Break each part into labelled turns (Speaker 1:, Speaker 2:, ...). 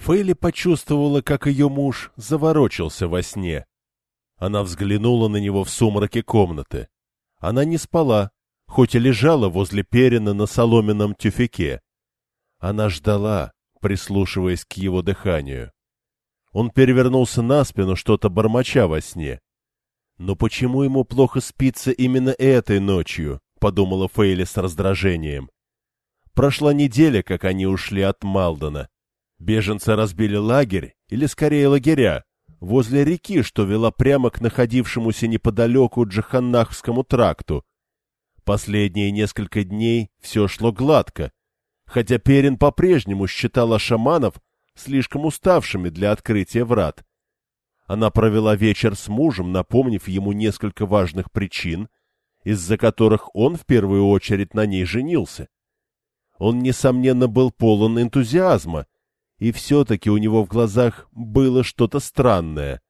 Speaker 1: Фейли почувствовала, как ее муж заворочился во сне. Она взглянула на него в сумраке комнаты. Она не спала, хоть и лежала возле перина на соломенном тюфяке. Она ждала, прислушиваясь к его дыханию. Он перевернулся на спину, что-то бормоча во сне. «Но почему ему плохо спится именно этой ночью?» — подумала Фейли с раздражением. Прошла неделя, как они ушли от Малдона. Беженцы разбили лагерь, или скорее лагеря, возле реки, что вела прямо к находившемуся неподалеку Джаханнахскому тракту. Последние несколько дней все шло гладко, хотя Перин по-прежнему считала шаманов слишком уставшими для открытия врат. Она провела вечер с мужем, напомнив ему несколько важных причин, из-за которых он в первую очередь на ней женился. Он, несомненно, был полон энтузиазма, и все-таки у него в глазах было что-то странное,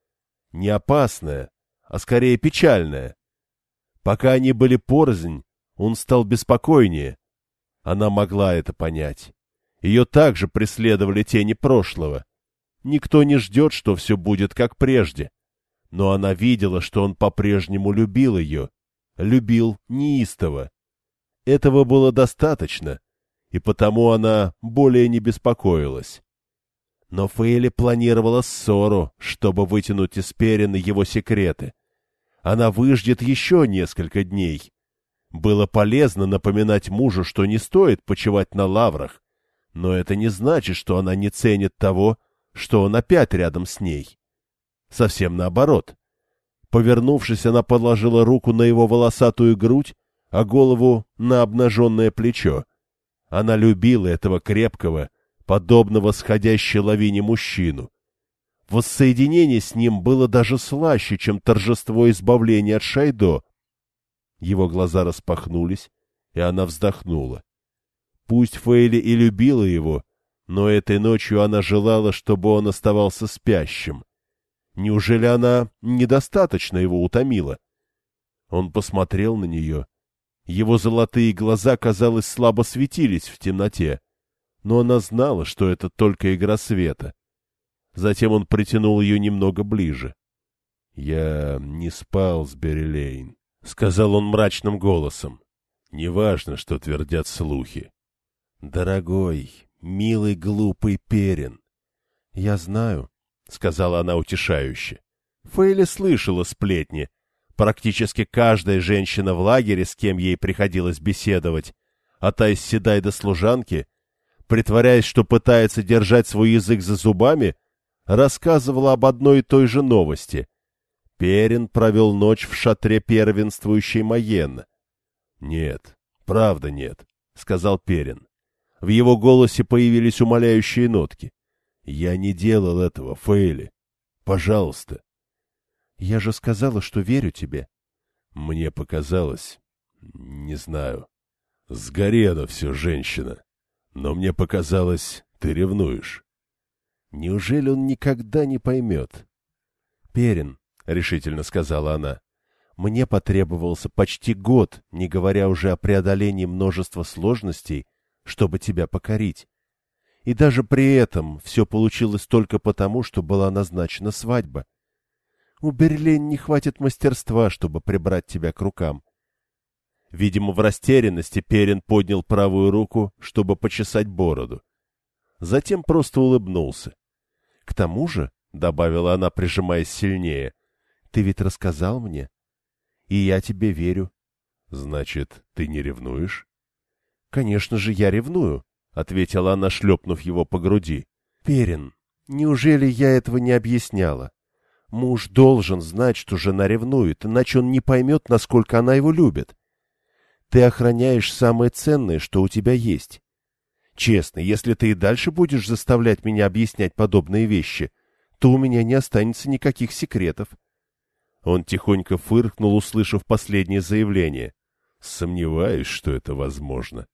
Speaker 1: не опасное, а скорее печальное. Пока они были порознь, он стал беспокойнее. Она могла это понять. Ее также преследовали тени прошлого. Никто не ждет, что все будет как прежде. Но она видела, что он по-прежнему любил ее. Любил неистово. Этого было достаточно, и потому она более не беспокоилась. Но Фейли планировала ссору, чтобы вытянуть из Перина его секреты. Она выждет еще несколько дней. Было полезно напоминать мужу, что не стоит почивать на лаврах, но это не значит, что она не ценит того, что он опять рядом с ней. Совсем наоборот. Повернувшись, она положила руку на его волосатую грудь, а голову на обнаженное плечо. Она любила этого крепкого, подобного сходящей лавине мужчину. Воссоединение с ним было даже слаще, чем торжество избавления от Шайдо. Его глаза распахнулись, и она вздохнула. Пусть Фейли и любила его, но этой ночью она желала, чтобы он оставался спящим. Неужели она недостаточно его утомила? Он посмотрел на нее. Его золотые глаза, казалось, слабо светились в темноте но она знала, что это только игра света. Затем он притянул ее немного ближе. — Я не спал с Берилейн, — сказал он мрачным голосом. — Неважно, что твердят слухи. — Дорогой, милый, глупый Перин. — Я знаю, — сказала она утешающе. Фейли слышала сплетни. Практически каждая женщина в лагере, с кем ей приходилось беседовать, от Айсседай до служанки, притворяясь, что пытается держать свой язык за зубами, рассказывала об одной и той же новости. Перин провел ночь в шатре первенствующей Майен. — Нет, правда нет, — сказал Перин. В его голосе появились умоляющие нотки. — Я не делал этого, Фейли. Пожалуйста. — Я же сказала, что верю тебе. — Мне показалось. Не знаю. Сгорела все, женщина. Но мне показалось, ты ревнуешь. Неужели он никогда не поймет? — Перин, — решительно сказала она, — мне потребовался почти год, не говоря уже о преодолении множества сложностей, чтобы тебя покорить. И даже при этом все получилось только потому, что была назначена свадьба. У Берлин не хватит мастерства, чтобы прибрать тебя к рукам. Видимо, в растерянности Перин поднял правую руку, чтобы почесать бороду. Затем просто улыбнулся. — К тому же, — добавила она, прижимаясь сильнее, — ты ведь рассказал мне. И я тебе верю. — Значит, ты не ревнуешь? — Конечно же, я ревную, — ответила она, шлепнув его по груди. — Перин, неужели я этого не объясняла? Муж должен знать, что жена ревнует, иначе он не поймет, насколько она его любит. Ты охраняешь самое ценное, что у тебя есть. Честно, если ты и дальше будешь заставлять меня объяснять подобные вещи, то у меня не останется никаких секретов. Он тихонько фыркнул, услышав последнее заявление. Сомневаюсь, что это возможно.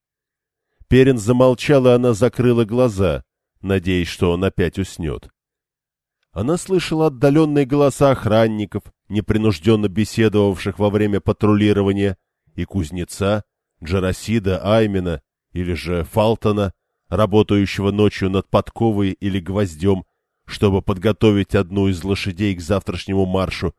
Speaker 1: Перин замолчал, и она закрыла глаза, надеясь, что он опять уснет. Она слышала отдаленные голоса охранников, непринужденно беседовавших во время патрулирования, и кузнеца, Джарасида, Аймена или же Фалтона, работающего ночью над подковой или гвоздем, чтобы подготовить одну из лошадей к завтрашнему маршу.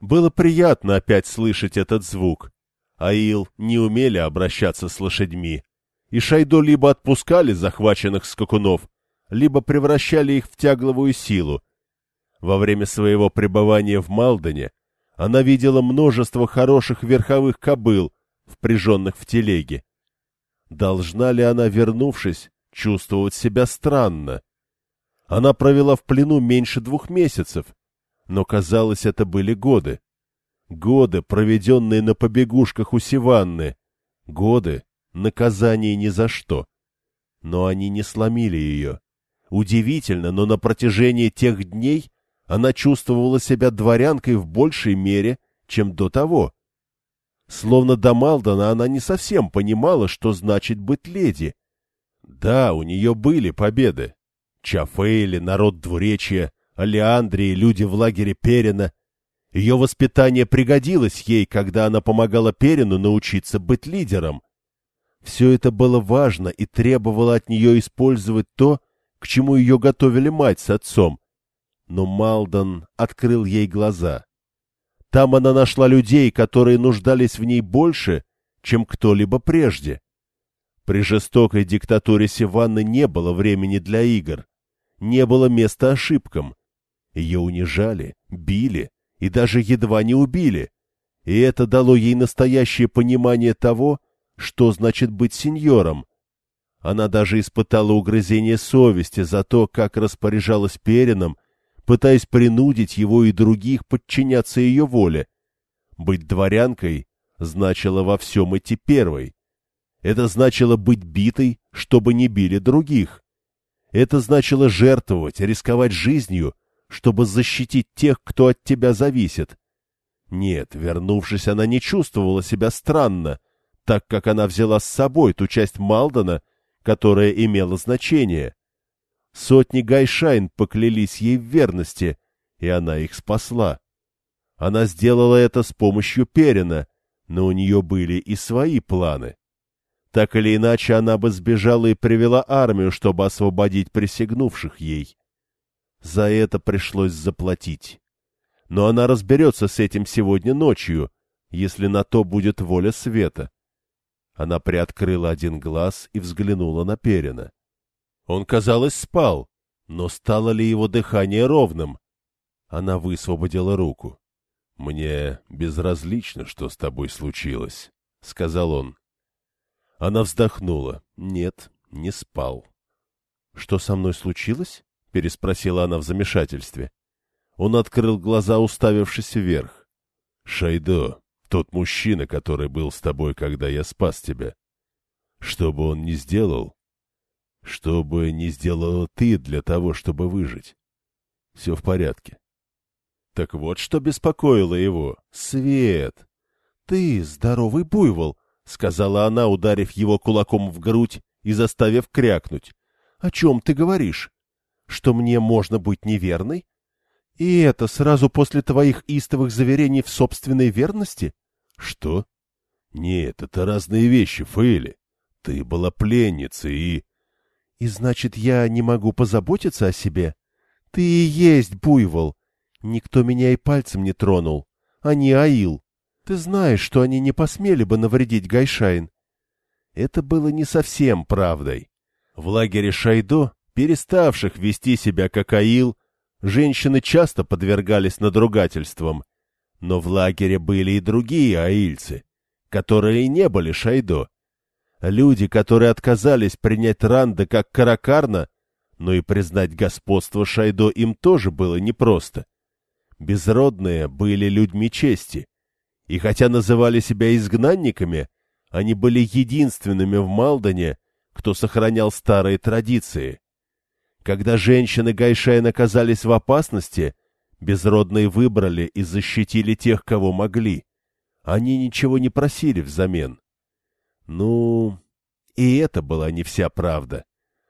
Speaker 1: Было приятно опять слышать этот звук. Аил не умели обращаться с лошадьми, и Шайдо либо отпускали захваченных скакунов, либо превращали их в тягловую силу. Во время своего пребывания в Малдоне она видела множество хороших верховых кобыл, впряженных в телеге. Должна ли она, вернувшись, чувствовать себя странно? Она провела в плену меньше двух месяцев, но, казалось, это были годы. Годы, проведенные на побегушках у Сиванны. Годы, наказание ни за что. Но они не сломили ее. Удивительно, но на протяжении тех дней она чувствовала себя дворянкой в большей мере, чем до того. Словно до Малдона она не совсем понимала, что значит быть леди. Да, у нее были победы. Чафейли, народ двуречья, Алеандрии, люди в лагере Перина. Ее воспитание пригодилось ей, когда она помогала Перину научиться быть лидером. Все это было важно и требовало от нее использовать то, к чему ее готовили мать с отцом. Но Малдон открыл ей глаза. Там она нашла людей, которые нуждались в ней больше, чем кто-либо прежде. При жестокой диктатуре Сиванны не было времени для игр, не было места ошибкам. Ее унижали, били и даже едва не убили, и это дало ей настоящее понимание того, что значит быть сеньором. Она даже испытала угрызение совести за то, как распоряжалась Перином пытаясь принудить его и других подчиняться ее воле. Быть дворянкой значило во всем идти первой. Это значило быть битой, чтобы не били других. Это значило жертвовать, рисковать жизнью, чтобы защитить тех, кто от тебя зависит. Нет, вернувшись, она не чувствовала себя странно, так как она взяла с собой ту часть Малдона, которая имела значение. Сотни гайшайн поклялись ей в верности, и она их спасла. Она сделала это с помощью Перина, но у нее были и свои планы. Так или иначе, она бы сбежала и привела армию, чтобы освободить присягнувших ей. За это пришлось заплатить. Но она разберется с этим сегодня ночью, если на то будет воля света. Она приоткрыла один глаз и взглянула на Перина. Он, казалось, спал, но стало ли его дыхание ровным? Она высвободила руку. — Мне безразлично, что с тобой случилось, — сказал он. Она вздохнула. — Нет, не спал. — Что со мной случилось? — переспросила она в замешательстве. Он открыл глаза, уставившись вверх. — Шайдо, тот мужчина, который был с тобой, когда я спас тебя. Что бы он ни сделал, что бы ни сделала ты для того, чтобы выжить. Все в порядке. Так вот, что беспокоило его. Свет. Ты здоровый буйвол, — сказала она, ударив его кулаком в грудь и заставив крякнуть. — О чем ты говоришь? Что мне можно быть неверной? И это сразу после твоих истовых заверений в собственной верности? — Что? — Нет, это разные вещи, Фейли. Ты была пленницей и... И значит, я не могу позаботиться о себе? Ты и есть буйвол. Никто меня и пальцем не тронул. Они Аил. Ты знаешь, что они не посмели бы навредить Гайшайн. Это было не совсем правдой. В лагере Шайдо, переставших вести себя как Аил, женщины часто подвергались надругательствам. Но в лагере были и другие аильцы, которые не были Шайдо. Люди, которые отказались принять Ранда как Каракарна, но и признать господство Шайдо им тоже было непросто. Безродные были людьми чести, и хотя называли себя изгнанниками, они были единственными в Малдоне, кто сохранял старые традиции. Когда женщины Гайшайн оказались в опасности, безродные выбрали и защитили тех, кого могли. Они ничего не просили взамен. Ну, и это была не вся правда.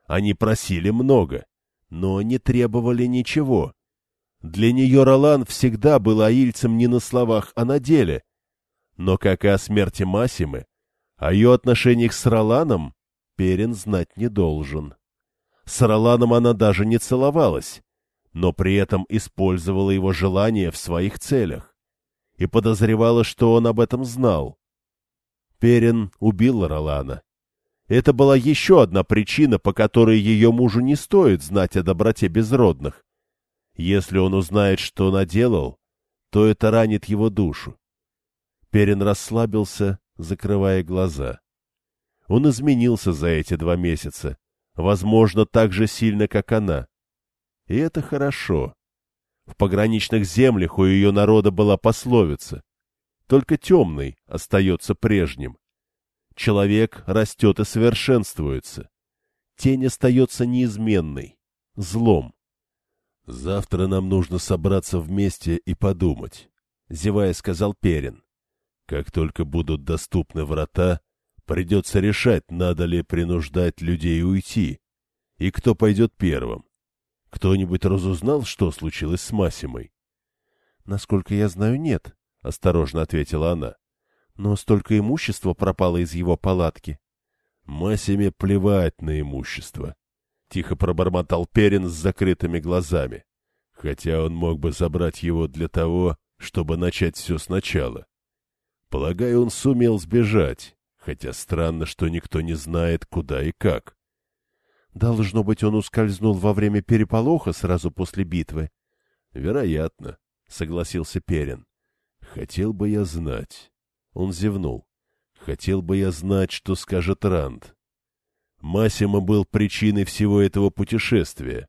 Speaker 1: Они просили много, но не требовали ничего. Для нее Ролан всегда был аильцем не на словах, а на деле. Но, как и о смерти Масимы, о ее отношениях с Роланом, Перин знать не должен. С Роланом она даже не целовалась, но при этом использовала его желание в своих целях и подозревала, что он об этом знал. Перин убил Ролана. Это была еще одна причина, по которой ее мужу не стоит знать о доброте безродных. Если он узнает, что наделал, то это ранит его душу. Перин расслабился, закрывая глаза. Он изменился за эти два месяца, возможно, так же сильно, как она. И это хорошо. В пограничных землях у ее народа была пословица. Только темный остается прежним. Человек растет и совершенствуется. Тень остается неизменной, злом. Завтра нам нужно собраться вместе и подумать, — зевая сказал Перин. Как только будут доступны врата, придется решать, надо ли принуждать людей уйти, и кто пойдет первым. Кто-нибудь разузнал, что случилось с Масимой? — Насколько я знаю, нет, — осторожно ответила она. — Но столько имущества пропало из его палатки. — Масиме плевать на имущество, — тихо пробормотал Перин с закрытыми глазами, хотя он мог бы забрать его для того, чтобы начать все сначала. Полагаю, он сумел сбежать, хотя странно, что никто не знает, куда и как. Должно быть, он ускользнул во время переполоха сразу после битвы. — Вероятно, — согласился Перин. — Хотел бы я знать. Он зевнул. Хотел бы я знать, что скажет Ранд. Массимо был причиной всего этого путешествия.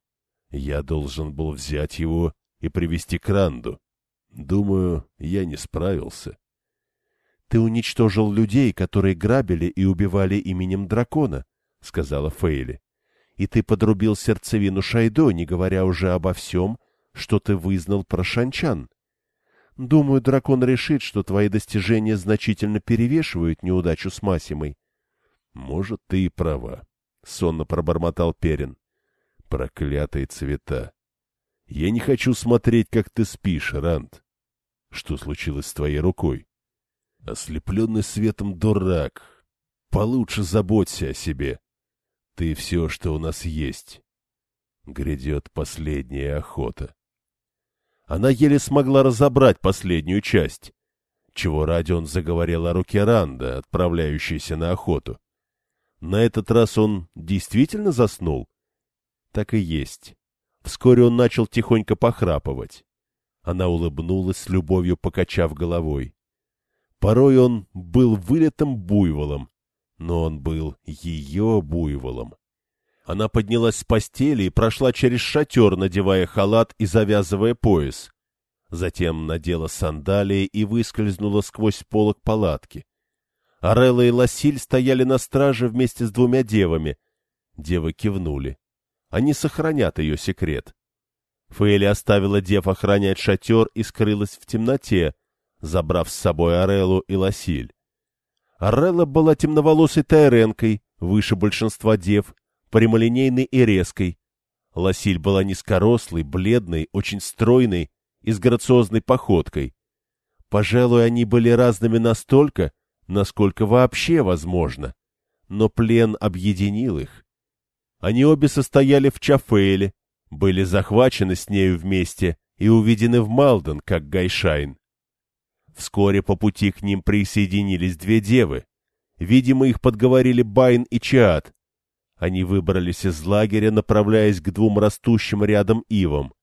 Speaker 1: Я должен был взять его и привести к Ранду. Думаю, я не справился. — Ты уничтожил людей, которые грабили и убивали именем дракона, — сказала Фейли и ты подрубил сердцевину Шайдо, не говоря уже обо всем, что ты вызнал про шанчан. Думаю, дракон решит, что твои достижения значительно перевешивают неудачу с Масимой. — Может, ты и права, — сонно пробормотал Перин. — Проклятые цвета! Я не хочу смотреть, как ты спишь, Ранд. Что случилось с твоей рукой? Ослепленный светом дурак. Получше заботься о себе. Ты все, что у нас есть. Грядет последняя охота. Она еле смогла разобрать последнюю часть, чего ради он заговорил о руке Ранда, отправляющейся на охоту. На этот раз он действительно заснул? Так и есть. Вскоре он начал тихонько похрапывать. Она улыбнулась с любовью, покачав головой. Порой он был вылетым буйволом, но он был ее буйволом. Она поднялась с постели и прошла через шатер, надевая халат и завязывая пояс. Затем надела сандалии и выскользнула сквозь полок палатки. Арелла и Ласиль стояли на страже вместе с двумя девами. Девы кивнули. Они сохранят ее секрет. Фейли оставила дев охранять шатер и скрылась в темноте, забрав с собой Ареллу и Ласиль. Арелла была темноволосой тайренкой, выше большинства дев, прямолинейной и резкой. Ласиль была низкорослой, бледной, очень стройной и с грациозной походкой. Пожалуй, они были разными настолько, насколько вообще возможно. Но плен объединил их. Они обе состояли в Ча Фейли, были захвачены с нею вместе и уведены в Малден, как Гайшайн. Вскоре по пути к ним присоединились две девы. Видимо, их подговорили Байн и Чаат. Они выбрались из лагеря, направляясь к двум растущим рядом ивам.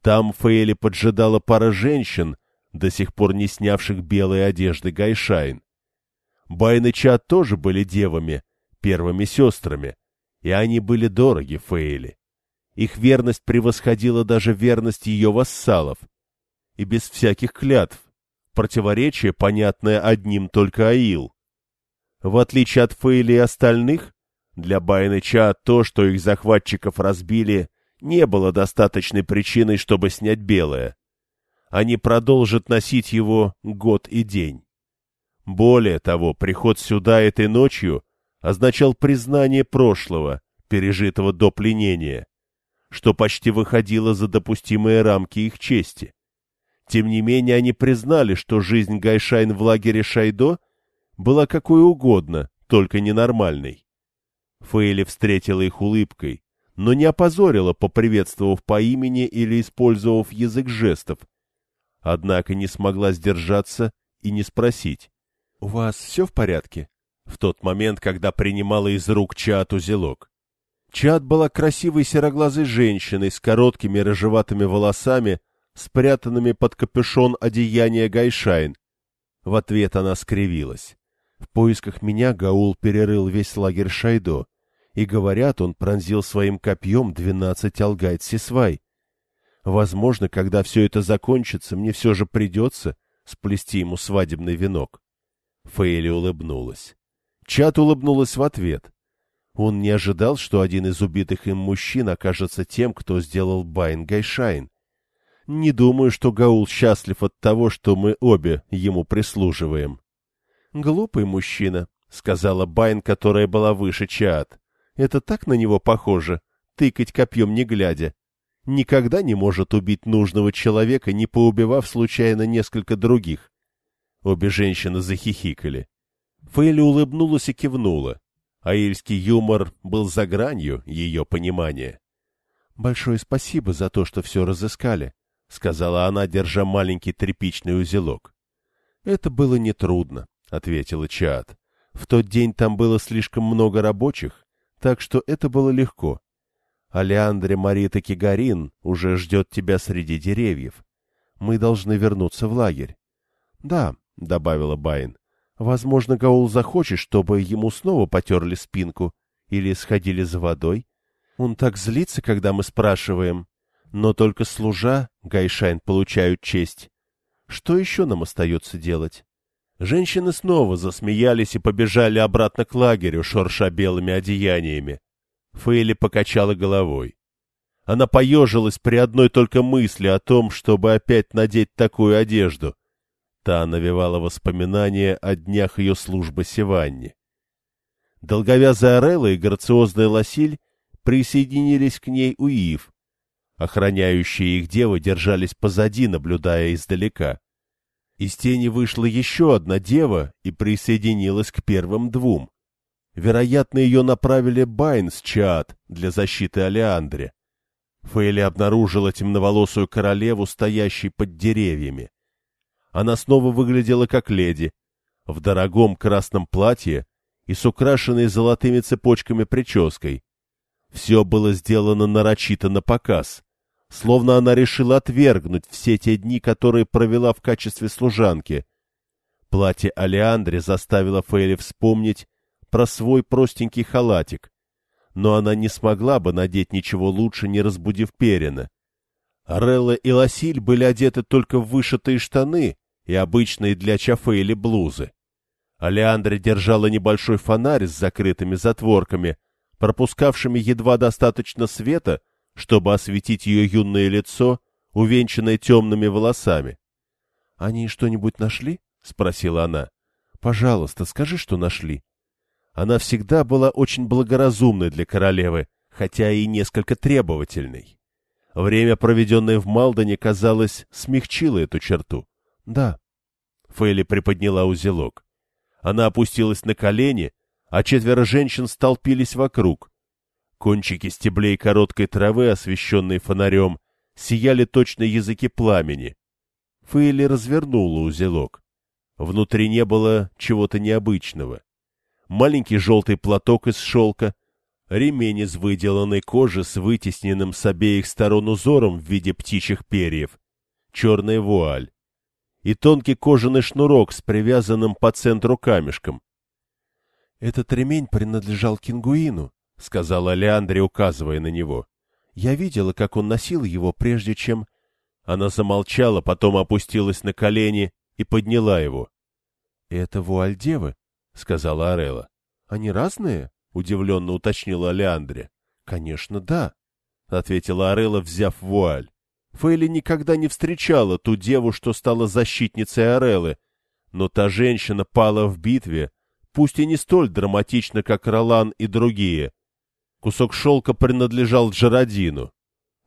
Speaker 1: Там Фейли поджидала пара женщин, до сих пор не снявших белые одежды Гайшайн. Байн и Чаат тоже были девами, первыми сестрами, и они были дороги Фейли. Их верность превосходила даже верность ее вассалов. И без всяких клятв, Противоречие, понятное одним только Аил. В отличие от Фейли и остальных, для Байныча то, что их захватчиков разбили, не было достаточной причиной, чтобы снять белое. Они продолжат носить его год и день. Более того, приход сюда этой ночью означал признание прошлого, пережитого до пленения, что почти выходило за допустимые рамки их чести. Тем не менее, они признали, что жизнь Гайшайн в лагере Шайдо была какой угодно, только ненормальной. Фейли встретила их улыбкой, но не опозорила, поприветствовав по имени или использовав язык жестов. Однако не смогла сдержаться и не спросить. — У вас все в порядке? В тот момент, когда принимала из рук Чат узелок. Чат была красивой сероглазой женщиной с короткими рыжеватыми волосами, спрятанными под капюшон одеяния Гайшайн. В ответ она скривилась. В поисках меня Гаул перерыл весь лагерь Шайдо, и, говорят, он пронзил своим копьем двенадцать алгай'д'сисвай. Возможно, когда все это закончится, мне все же придется сплести ему свадебный венок. Фейли улыбнулась. Чат улыбнулась в ответ. Он не ожидал, что один из убитых им мужчин окажется тем, кто сделал Байн Гайшайн. Не думаю, что Гаул счастлив от того, что мы обе ему прислуживаем. — Глупый мужчина, — сказала Байн, которая была выше Чаат. — Это так на него похоже, тыкать копьем не глядя. Никогда не может убить нужного человека, не поубивав случайно несколько других. Обе женщины захихикали. Фейли улыбнулась и кивнула. Аильский юмор был за гранью ее понимания. — Большое спасибо за то, что все разыскали, — сказала она, держа маленький тряпичный узелок. — Это было нетрудно, — ответила Чаат. — В тот день там было слишком много рабочих, так что это было легко. Алеандре Марита Кигарин уже ждет тебя среди деревьев. Мы должны вернуться в лагерь. — Да, — добавила Байн, Возможно, Гаул захочет, чтобы ему снова потерли спинку или сходили за водой. Он так злится, когда мы спрашиваем. Но только служа, Гайшайн получают честь. Что еще нам остается делать? Женщины снова засмеялись и побежали обратно к лагерю, шурша белыми одеяниями. Фейли покачала головой. Она поежилась при одной только мысли о том, чтобы опять надеть такую одежду. Та навевала воспоминания о днях ее службы Севанни. Долговязая Орелла и грациозная Лосиль присоединились к ней у Ив. Охраняющие их девы держались позади, наблюдая издалека. Из тени вышла еще одна дева и присоединилась к первым двум. Вероятно, ее направили Байн с Чаат для защиты Алеандре. Фейли обнаружила темноволосую королеву, стоящей под деревьями. Она снова выглядела как леди, в дорогом красном платье и с украшенной золотыми цепочками прической. Все было сделано нарочито на показ, словно она решила отвергнуть все те дни, которые провела в качестве служанки. Платье Алеандре заставило Фейли вспомнить про свой простенький халатик, но она не смогла бы надеть ничего лучше, не разбудив Перина. Орелла и Лосиль были одеты только в вышитые штаны и обычные для чафе блузы. Алеандра держала небольшой фонарь с закрытыми затворками, пропускавшими едва достаточно света, чтобы осветить ее юное лицо, увенчанное темными волосами. — Они что-нибудь нашли? — спросила она. — Пожалуйста, скажи, что нашли. Она всегда была очень благоразумной для королевы, хотя и несколько требовательной. Время, проведенное в Малдоне, казалось, смягчило эту черту. — Да. Фейли приподняла узелок. Она опустилась на колени, а четверо женщин столпились вокруг. Кончики стеблей короткой травы, освещенные фонарем, сияли точно языки пламени. Фейли развернула узелок. Внутри не было чего-то необычного. Маленький желтый платок из шелка, ремень из выделанной кожи с вытесненным с обеих сторон узором в виде птичьих перьев, черная вуаль и тонкий кожаный шнурок с привязанным по центру камешком. — Этот ремень принадлежал Кингуину, — сказала Леандре, указывая на него. — Я видела, как он носил его, прежде чем... Она замолчала, потом опустилась на колени и подняла его. — Это вуаль девы, — сказала Арелла. — Они разные? — удивленно уточнила Леандре. — Конечно, да, — ответила Арелла, взяв вуаль. Фейли никогда не встречала ту деву, что стала защитницей Ореллы, но та женщина пала в битве, пусть и не столь драматично, как Ролан и другие. Кусок шелка принадлежал Джеродину.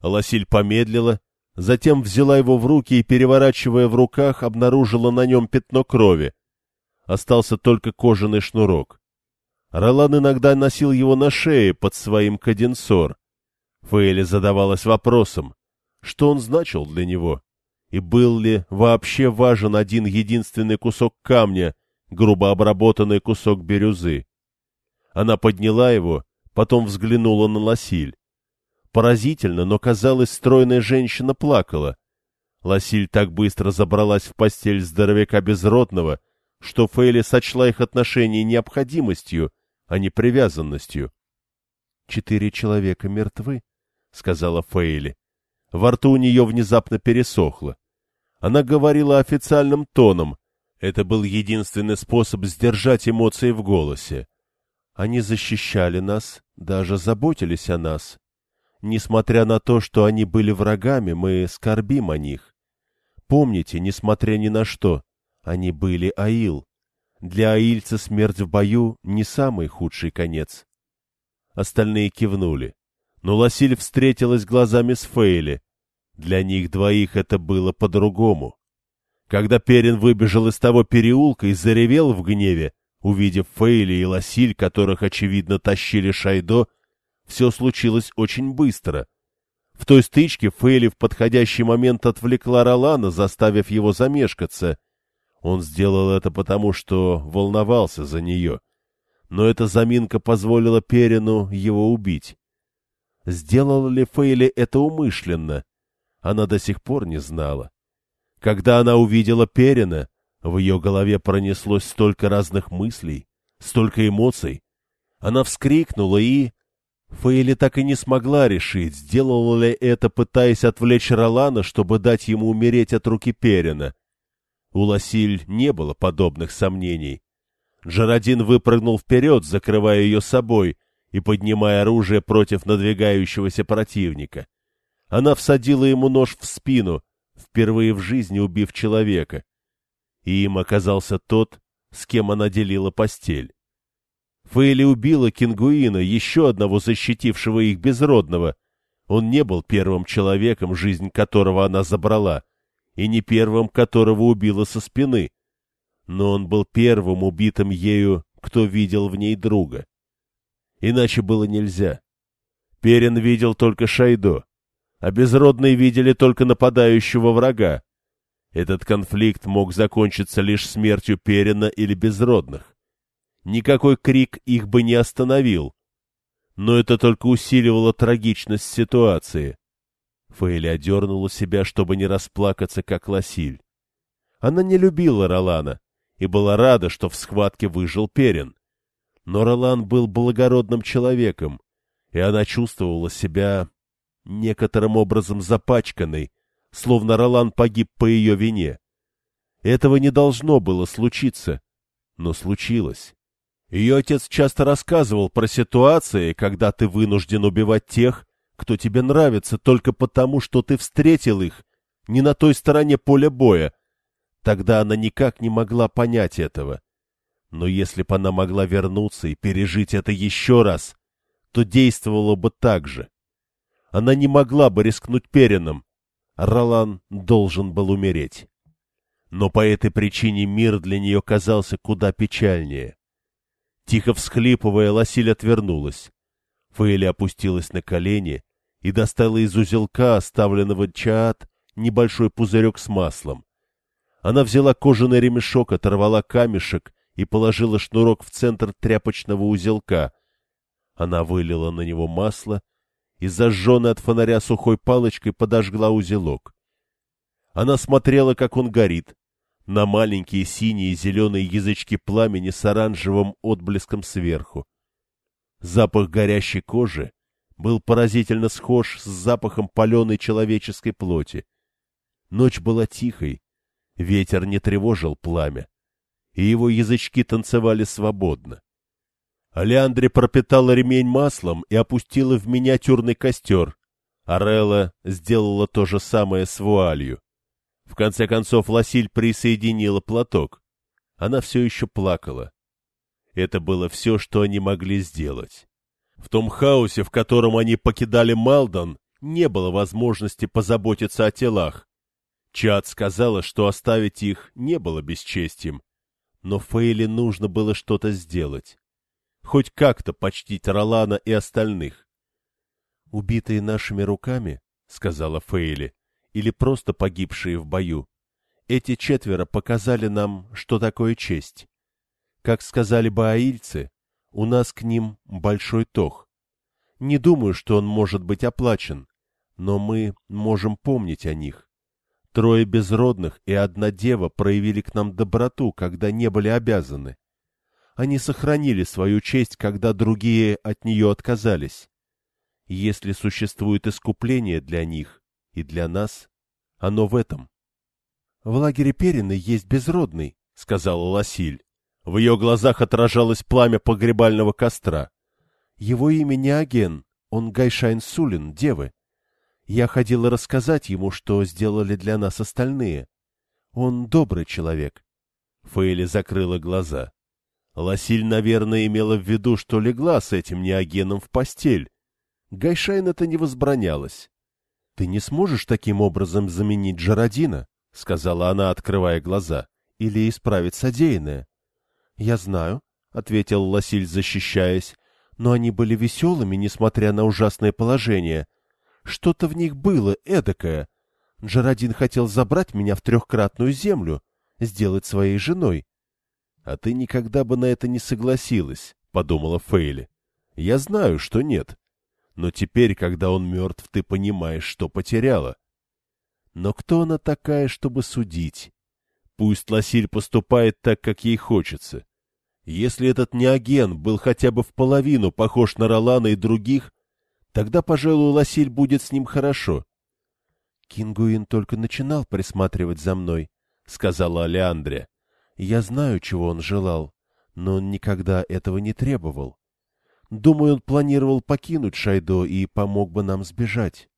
Speaker 1: Лосиль помедлила, затем взяла его в руки и, переворачивая в руках, обнаружила на нем пятно крови. Остался только кожаный шнурок. Ролан иногда носил его на шее под своим каденсор. Фейли задавалась вопросом, что он значил для него, и был ли вообще важен один единственный кусок камня, грубо обработанный кусок бирюзы. Она подняла его, потом взглянула на Лосиль. Поразительно, но, казалось, стройная женщина плакала. Лосиль так быстро забралась в постель здоровяка безродного, что Фейли сочла их отношения необходимостью, а не привязанностью. — Четыре человека мертвы, — сказала Фейли. Во рту у нее внезапно пересохло. Она говорила официальным тоном. Это был единственный способ сдержать эмоции в голосе. Они защищали нас, даже заботились о нас. Несмотря на то, что они были врагами, мы скорбим о них. Помните, несмотря ни на что, они были Аил. Для аильца смерть в бою не самый худший конец. Остальные кивнули. Но Ласиль встретилась глазами с Фейли. Для них двоих это было по-другому. Когда Перин выбежал из того переулка и заревел в гневе, увидев Фейли и Ласиль, которых, очевидно, тащили Шайдо, все случилось очень быстро. В той стычке Фейли в подходящий момент отвлекла Ролана, заставив его замешкаться. Он сделал это потому, что волновался за нее. Но эта заминка позволила Перину его убить. Сделала ли Фейли это умышленно? Она до сих пор не знала. Когда она увидела Перина, в ее голове пронеслось столько разных мыслей, столько эмоций. Она вскрикнула и... Фейли так и не смогла решить, сделала ли это, пытаясь отвлечь Ролана, чтобы дать ему умереть от руки Перина. У Ласиль не было подобных сомнений. Джарадин выпрыгнул вперед, закрывая ее собой и поднимая оружие против надвигающегося противника. Она всадила ему нож в спину, впервые в жизни убив человека. И им оказался тот, с кем она делила постель. Фейли убила Кингуина, еще одного защитившего их безродного. Он не был первым человеком, жизнь которого она забрала, и не первым, которого убила со спины. Но он был первым убитым ею, кто видел в ней друга. Иначе было нельзя. Перин видел только Шайдо, а безродные видели только нападающего врага. Этот конфликт мог закончиться лишь смертью Перина или безродных. Никакой крик их бы не остановил. Но это только усиливало трагичность ситуации. Фейли одернула себя, чтобы не расплакаться, как Лосиль. Она не любила Ролана и была рада, что в схватке выжил Перин. Но Ролан был благородным человеком, и она чувствовала себя некоторым образом запачканной, словно Ролан погиб по ее вине. Этого не должно было случиться, но случилось. Ее отец часто рассказывал про ситуации, когда ты вынужден убивать тех, кто тебе нравится только потому, что ты встретил их не на той стороне поля боя. Тогда она никак не могла понять этого. Но если бы она могла вернуться и пережить это еще раз, то действовала бы так же. Она не могла бы рискнуть Перином. Ролан должен был умереть. Но по этой причине мир для нее казался куда печальнее. Тихо всхлипывая, Ласиль отвернулась. Фейли опустилась на колени и достала из узелка, оставленного чаат, небольшой пузырек с маслом. Она взяла кожаный ремешок, оторвала камешек и положила шнурок в центр тряпочного узелка. Она вылила на него масло и, зажженной от фонаря сухой палочкой, подожгла узелок. Она смотрела, как он горит, на маленькие синие и зеленые язычки пламени с оранжевым отблеском сверху. Запах горящей кожи был поразительно схож с запахом паленой человеческой плоти. Ночь была тихой, ветер не тревожил пламя, и его язычки танцевали свободно. Алеандре пропитала ремень маслом и опустила в миниатюрный костер. Арелла сделала то же самое с вуалью. В конце концов Ласиль присоединила платок. Она все еще плакала. Это было все, что они могли сделать. В том хаосе, в котором они покидали Малдон, не было возможности позаботиться о телах. Чад сказала, что оставить их не было бесчестием. Но Фейли нужно было что-то сделать. Хоть как-то почтить Ролана и остальных. «Убитые нашими руками, — сказала Фейли, — или просто погибшие в бою, эти четверо показали нам, что такое честь. Как сказали бы аильцы, у нас к ним большой тох. Не думаю, что он может быть оплачен, но мы можем помнить о них. Трое безродных и одна дева проявили к нам доброту, когда не были обязаны. Они сохранили свою честь, когда другие от нее отказались. Если существует искупление для них и для нас, оно в этом. — В лагере Перрина есть безродный, — сказала Ласиль. В ее глазах отражалось пламя погребального костра. Его имя Ниаген, он Гайшайн Сулин, девы. Я ходила рассказать ему, что сделали для нас остальные. Он добрый человек. Фейли закрыла глаза. Ласиль, наверное, имела в виду, что легла с этим неогеном в постель. Гайшайн это не возбранялось. — Ты не сможешь таким образом заменить Джародина, — сказала она, открывая глаза, — или исправить содеянное. — Я знаю, — ответил Ласиль, защищаясь, — но они были веселыми, несмотря на ужасное положение. Что-то в них было эдакое. Джародин хотел забрать меня в трехкратную землю, сделать своей женой. — А ты никогда бы на это не согласилась, — подумала Фейли. — Я знаю, что нет. Но теперь, когда он мертв, ты понимаешь, что потеряла. Но кто она такая, чтобы судить? Пусть Ласиль поступает так, как ей хочется. Если этот неоген был хотя бы в половину похож на Ролана и других, Тогда, пожалуй, Ласиль будет с ним хорошо. — Кингуин только начинал присматривать за мной, — сказала Алеандре. — Я знаю, чего он желал, но он никогда этого не требовал. Думаю, он планировал покинуть Шайдо и помог бы нам сбежать.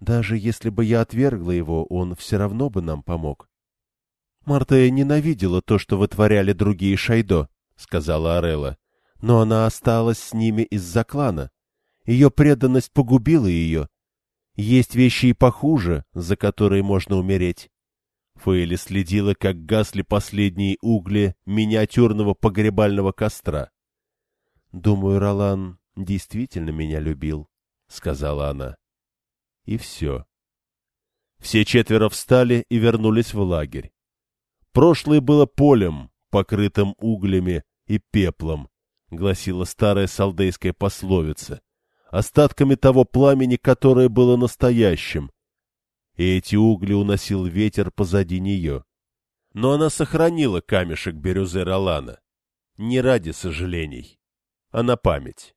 Speaker 1: Даже если бы я отвергла его, он все равно бы нам помог. — Мартея ненавидела то, что вытворяли другие Шайдо, — сказала Арелла, — но она осталась с ними из-за клана. Ее преданность погубила ее. Есть вещи и похуже, за которые можно умереть. Фейли следила, как гасли последние угли миниатюрного погребального костра. «Думаю, Ролан действительно меня любил», — сказала она. И все. Все четверо встали и вернулись в лагерь. Прошлое было полем, покрытым углями и пеплом, гласила старая салдейская пословица остатками того пламени, которое было настоящим. И эти угли уносил ветер позади нее. Но она сохранила камешек бирюзы Ролана. Не ради сожалений, а на память.